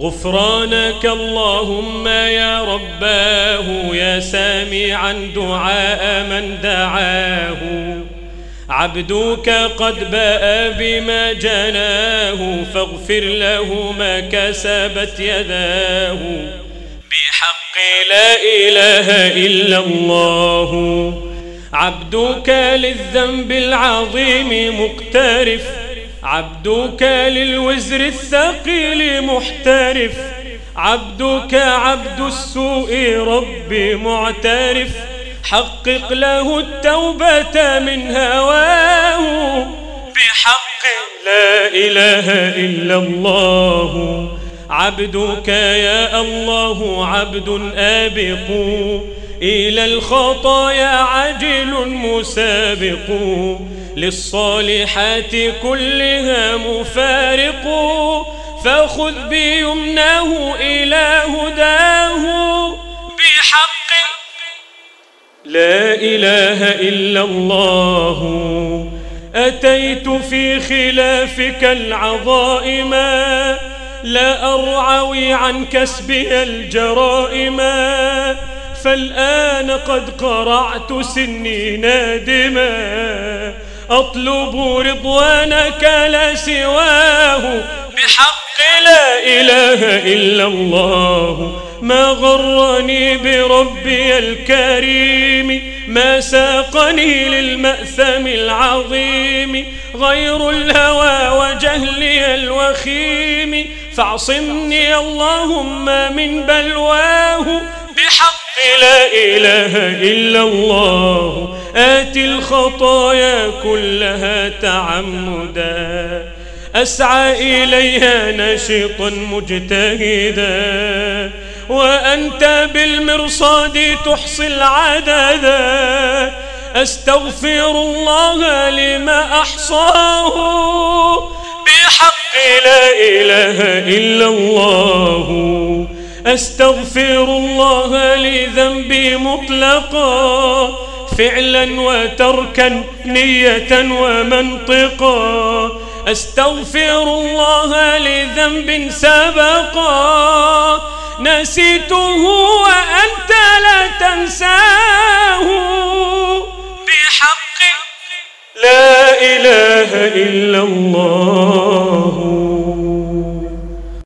غفرانك اللهم يا رباه يا سامعا دعاء من دعاه. عبدك قد باء بما جناه فاغفر له ما كسبت يداه. بحق لا إله إلا الله. عبدك للذنب العظيم مقترف. عبدك للوزر الثقيل محترف. عبدك عبد السوء ربي معترف. حقق له التوبة من هواه. بحق لا إله إلا الله. عبدك يا الله عبد آبق. إلى الخطايا عجل مسابق للصالحات كلها مفارق. فخذ بيمناه إلى هداه. بحق. لا إله إلا الله. أتيت في خلافك العظائم. لا أرعوي عن كسبها الجرائم. فالآن قد قرعت سني نادما أطلب رضوانك لا سواه. بحق لا إله إلا الله. ما غرني بربي الكريم ما ساقني للمأثم العظيم. غير الهوى وجهلي الوخيم. فاعصمني اللهم من بلواه. بحق لا إله إلا الله. آت الخطايا كلها تعمدا. أسعى إليها نشطا مجتهدا. وأنت بالمرصاد تحصي العدد. أستغفر الله لما أحصاه. بحق لا إله إلا الله. أستغفر الله لذنبي مطلقا فعلا وتركا نية ومنطقا. أستغفر الله لذنب سبقا. نسيته وأنت لا تنساه. بحق. لا إله إلا الله.